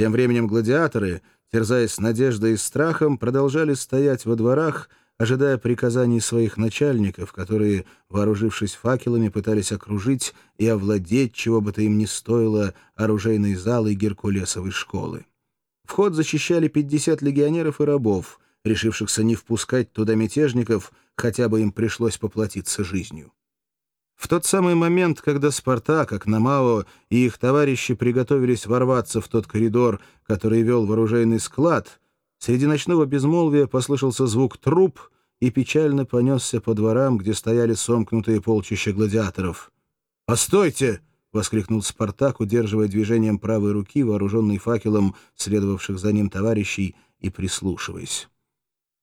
Тем временем гладиаторы, терзаясь надеждой и страхом, продолжали стоять во дворах, ожидая приказаний своих начальников, которые, вооружившись факелами, пытались окружить и овладеть, чего бы то им ни стоило, оружейной залой Геркулесовой школы. Вход защищали 50 легионеров и рабов, решившихся не впускать туда мятежников, хотя бы им пришлось поплатиться жизнью. В тот самый момент, когда Спартак, Акномао и их товарищи приготовились ворваться в тот коридор, который вел в оружейный склад, Среди ночного безмолвия послышался звук труп и печально понесся по дворам, где стояли сомкнутые полчища гладиаторов. «Постойте!» — воскликнул Спартак, удерживая движением правой руки, вооруженный факелом, следовавших за ним товарищей, и прислушиваясь.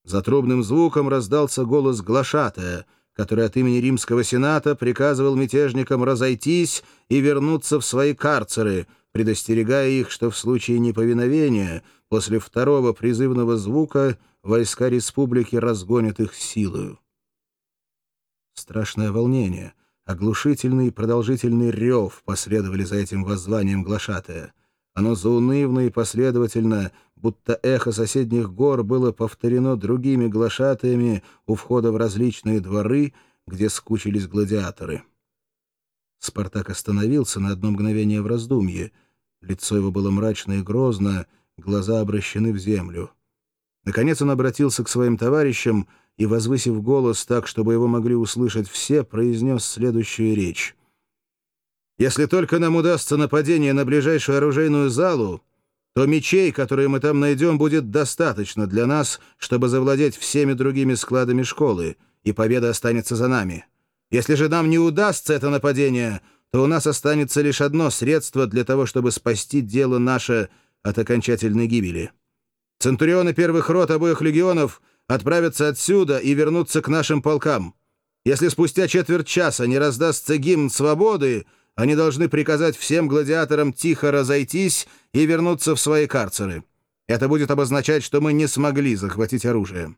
За трубным звуком раздался голос глашатая, который от имени Римского Сената приказывал мятежникам разойтись и вернуться в свои карцеры, предостерегая их, что в случае неповиновения — После второго призывного звука войска республики разгонят их силою. Страшное волнение, оглушительный и продолжительный рев последовали за этим воззванием глашатая. Оно заунывно и последовательно, будто эхо соседних гор было повторено другими глашатаями у входа в различные дворы, где скучились гладиаторы. Спартак остановился на одно мгновение в раздумье. Лицо его было мрачно и грозно, глаза обращены в землю. Наконец он обратился к своим товарищам и, возвысив голос так, чтобы его могли услышать все, произнес следующую речь. «Если только нам удастся нападение на ближайшую оружейную залу, то мечей, которые мы там найдем, будет достаточно для нас, чтобы завладеть всеми другими складами школы, и победа останется за нами. Если же нам не удастся это нападение, то у нас останется лишь одно средство для того, чтобы спасти дело наше — от окончательной гибели. Центурионы первых рот обоих легионов отправятся отсюда и вернутся к нашим полкам. Если спустя четверть часа не раздастся гимн свободы, они должны приказать всем гладиаторам тихо разойтись и вернуться в свои карцеры. Это будет обозначать, что мы не смогли захватить оружие.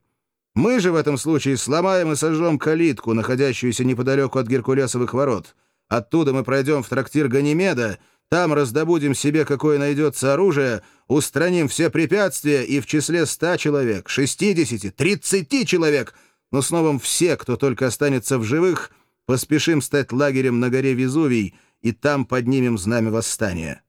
Мы же в этом случае сломаем и сожжем калитку, находящуюся неподалеку от Геркулесовых ворот. Оттуда мы пройдем в трактир Ганимеда там раздобудем себе, какое найдется оружие, устраним все препятствия, и в числе ста человек, шестидесяти, тридцати человек, но с новым все, кто только останется в живых, поспешим стать лагерем на горе Везувий, и там поднимем знамя восстания.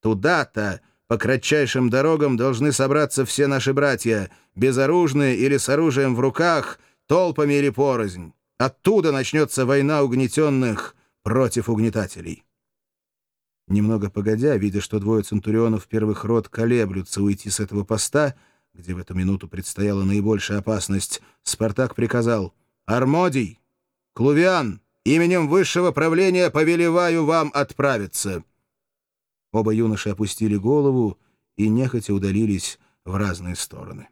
Туда-то, по кратчайшим дорогам, должны собраться все наши братья, безоружные или с оружием в руках, толпами или порознь. Оттуда начнется война угнетенных против угнетателей». Немного погодя, видя, что двое центурионов первых рот колеблются уйти с этого поста, где в эту минуту предстояла наибольшая опасность, Спартак приказал «Армодий! Клувиан! Именем высшего правления повелеваю вам отправиться!» Оба юноши опустили голову и нехотя удалились в разные стороны.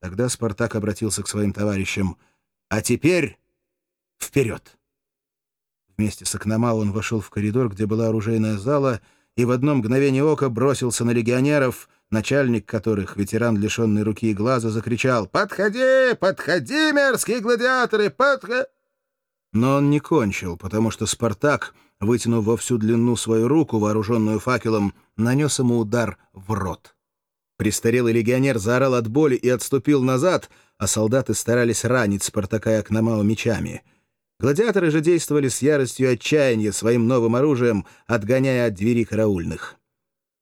Тогда Спартак обратился к своим товарищам «А теперь вперед!» Вместе с Акномал он вошел в коридор, где была оружейная зала, и в одно мгновение ока бросился на легионеров, начальник которых, ветеран, лишенный руки и глаза, закричал «Подходи! Подходи, мерзкие гладиаторы! Подходи!» Но он не кончил, потому что Спартак, вытянув во всю длину свою руку, вооруженную факелом, нанес ему удар в рот. Престарелый легионер заорал от боли и отступил назад, а солдаты старались ранить Спартака и Акномао мечами — Гладиаторы же действовали с яростью отчаяния своим новым оружием, отгоняя от двери караульных.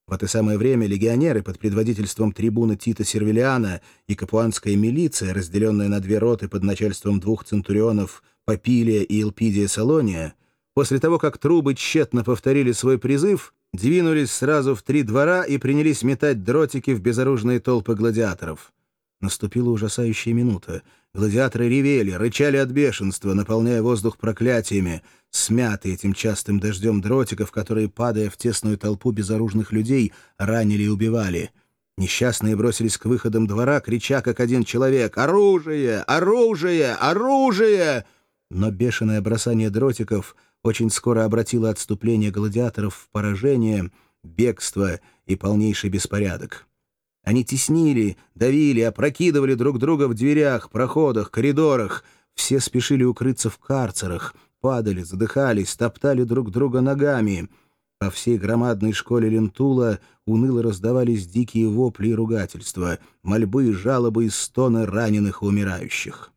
В это самое время легионеры под предводительством трибуна Тита Сервилиана и капуанская милиция, разделенная на две роты под начальством двух центурионов Папилия и Элпидия Салония, после того, как трубы тщетно повторили свой призыв, двинулись сразу в три двора и принялись метать дротики в безоружные толпы гладиаторов. Наступила ужасающая минута. Гладиаторы ревели, рычали от бешенства, наполняя воздух проклятиями, смятые этим частым дождем дротиков, которые, падая в тесную толпу безоружных людей, ранили и убивали. Несчастные бросились к выходам двора, крича как один человек «Оружие! Оружие! Оружие!» Но бешеное бросание дротиков очень скоро обратило отступление гладиаторов в поражение, бегство и полнейший беспорядок. Они теснили, давили, опрокидывали друг друга в дверях, проходах, коридорах. Все спешили укрыться в карцерах, падали, задыхались, топтали друг друга ногами. По всей громадной школе Лентула уныло раздавались дикие вопли и ругательства, мольбы, жалобы и стоны раненых и умирающих.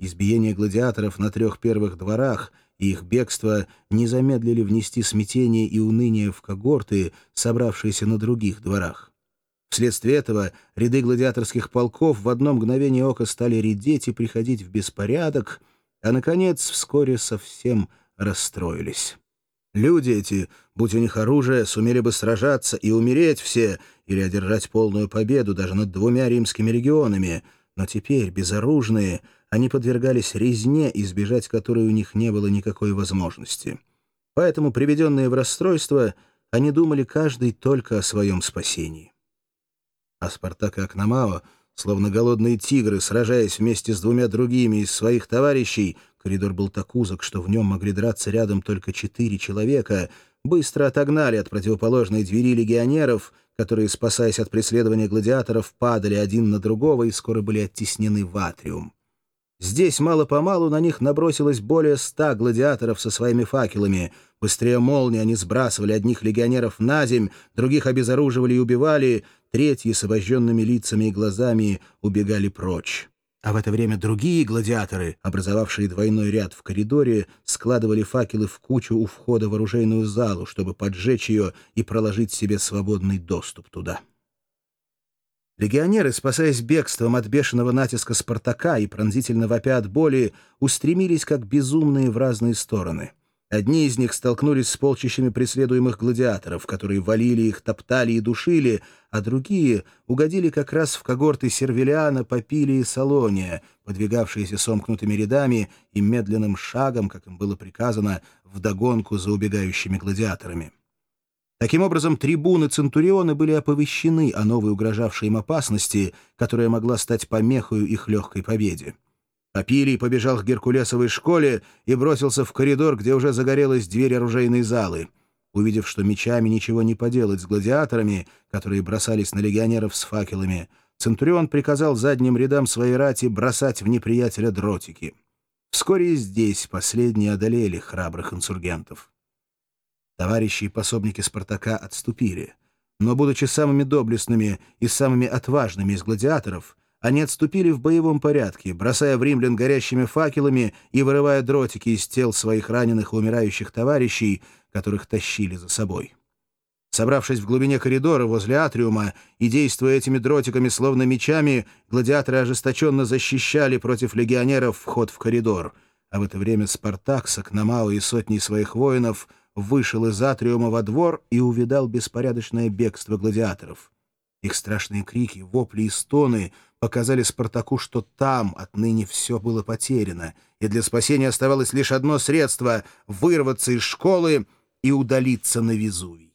Избиение гладиаторов на трех первых дворах и их бегство не замедлили внести смятение и уныние в когорты, собравшиеся на других дворах. Вследствие этого ряды гладиаторских полков в одно мгновение ока стали редеть и приходить в беспорядок, а, наконец, вскоре совсем расстроились. Люди эти, будь у них оружие, сумели бы сражаться и умереть все, или одержать полную победу даже над двумя римскими регионами, но теперь, безоружные, они подвергались резне, избежать которой у них не было никакой возможности. Поэтому, приведенные в расстройство, они думали каждый только о своем спасении. А Спартак и Акномао, словно голодные тигры, сражаясь вместе с двумя другими из своих товарищей, коридор был так узок, что в нем могли драться рядом только четыре человека, быстро отогнали от противоположной двери легионеров, которые, спасаясь от преследования гладиаторов, падали один на другого и скоро были оттеснены в атриум. Здесь мало-помалу на них набросилось более ста гладиаторов со своими факелами. Быстрее молнии они сбрасывали одних легионеров на земь, других обезоруживали и убивали, третьи с обожженными лицами и глазами убегали прочь. А в это время другие гладиаторы, образовавшие двойной ряд в коридоре, складывали факелы в кучу у входа в оружейную залу, чтобы поджечь ее и проложить себе свободный доступ туда. Легионеры, спасаясь бегством от бешеного натиска Спартака и пронзительно вопя от боли, устремились как безумные в разные стороны. Одни из них столкнулись с полчищами преследуемых гладиаторов, которые валили их, топтали и душили, а другие угодили как раз в когорты Сервилиана, Попилии и Салония, подвигавшиеся сомкнутыми рядами и медленным шагом, как им было приказано, вдогонку за убегающими гладиаторами. Таким образом, трибуны Центурионы были оповещены о новой угрожавшей им опасности, которая могла стать помехою их легкой победе. Апилий побежал к Геркулесовой школе и бросился в коридор, где уже загорелась дверь оружейной залы. Увидев, что мечами ничего не поделать с гладиаторами, которые бросались на легионеров с факелами, Центурион приказал задним рядам своей рати бросать в неприятеля дротики. Вскоре и здесь последние одолели храбрых инсургентов. Товарищи и пособники Спартака отступили. Но, будучи самыми доблестными и самыми отважными из гладиаторов, они отступили в боевом порядке, бросая в римлян горящими факелами и вырывая дротики из тел своих раненых и умирающих товарищей, которых тащили за собой. Собравшись в глубине коридора возле атриума и действуя этими дротиками словно мечами, гладиаторы ожесточенно защищали против легионеров вход в коридор, а в это время Спартак, Сакномао и сотни своих воинов — вышел из атриума во двор и увидал беспорядочное бегство гладиаторов. Их страшные крики, вопли и стоны показали Спартаку, что там отныне все было потеряно, и для спасения оставалось лишь одно средство — вырваться из школы и удалиться на Везувий.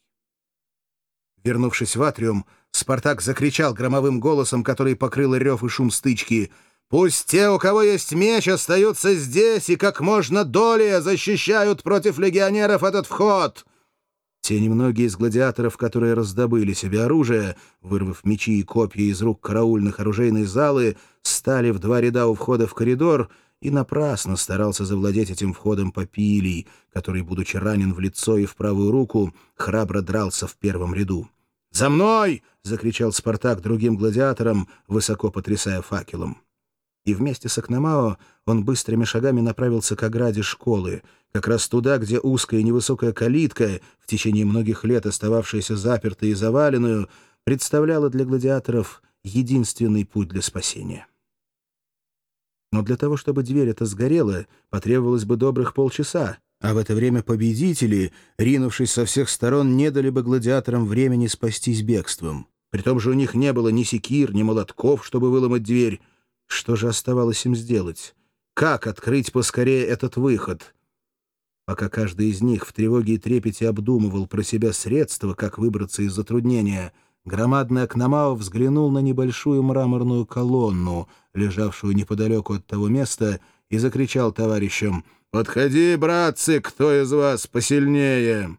Вернувшись в атриум, Спартак закричал громовым голосом, который покрыл рев и шум стычки — Пусть те, у кого есть меч, остаются здесь и как можно долее защищают против легионеров этот вход. Те немногие из гладиаторов, которые раздобыли себе оружие, вырвав мечи и копья из рук караульных оружейной залы, стали в два ряда у входа в коридор и напрасно старался завладеть этим входом Попилий, который, будучи ранен в лицо и в правую руку, храбро дрался в первом ряду. «За мной!» — закричал Спартак другим гладиаторам, высоко потрясая факелом и вместе с Акномао он быстрыми шагами направился к ограде школы, как раз туда, где узкая невысокая калитка, в течение многих лет остававшаяся запертой и заваленную, представляла для гладиаторов единственный путь для спасения. Но для того, чтобы дверь эта сгорела, потребовалось бы добрых полчаса, а в это время победители, ринувшись со всех сторон, не дали бы гладиаторам времени спастись бегством. При том же у них не было ни секир, ни молотков, чтобы выломать дверь, что же оставалось им сделать? Как открыть поскорее этот выход? Пока каждый из них в тревоге и трепете обдумывал про себя средства, как выбраться из затруднения, громадный Акномао взглянул на небольшую мраморную колонну, лежавшую неподалеку от того места, и закричал товарищам «Подходи, братцы, кто из вас посильнее?»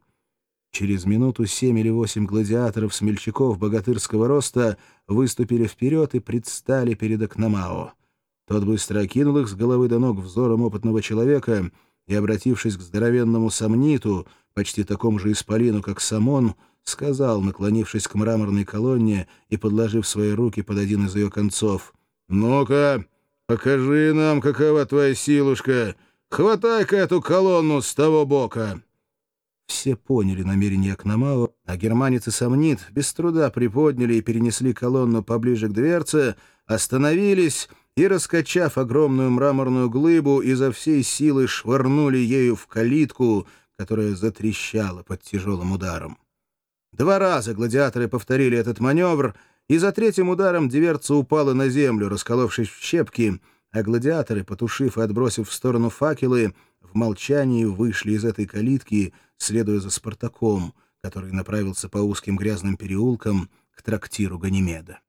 Через минуту семь или восемь гладиаторов-смельчаков богатырского роста выступили вперед и предстали перед Акномао. Тот быстро окинул их с головы до ног взором опытного человека и, обратившись к здоровенному сомниту, почти такому же исполину, как Самон, сказал, наклонившись к мраморной колонне и подложив свои руки под один из ее концов, «Ну-ка, покажи нам, какова твоя силушка! Хватай-ка эту колонну с того бока!» Все поняли намерение Акномау, а германец и сомнит без труда приподняли и перенесли колонну поближе к дверце, остановились и, раскачав огромную мраморную глыбу, изо всей силы швырнули ею в калитку, которая затрещала под тяжелым ударом. Два раза гладиаторы повторили этот маневр, и за третьим ударом диверца упала на землю, расколовшись в щепки, а гладиаторы, потушив и отбросив в сторону факелы, в молчании вышли из этой калитки, следуя за Спартаком, который направился по узким грязным переулкам к трактиру Ганимеда.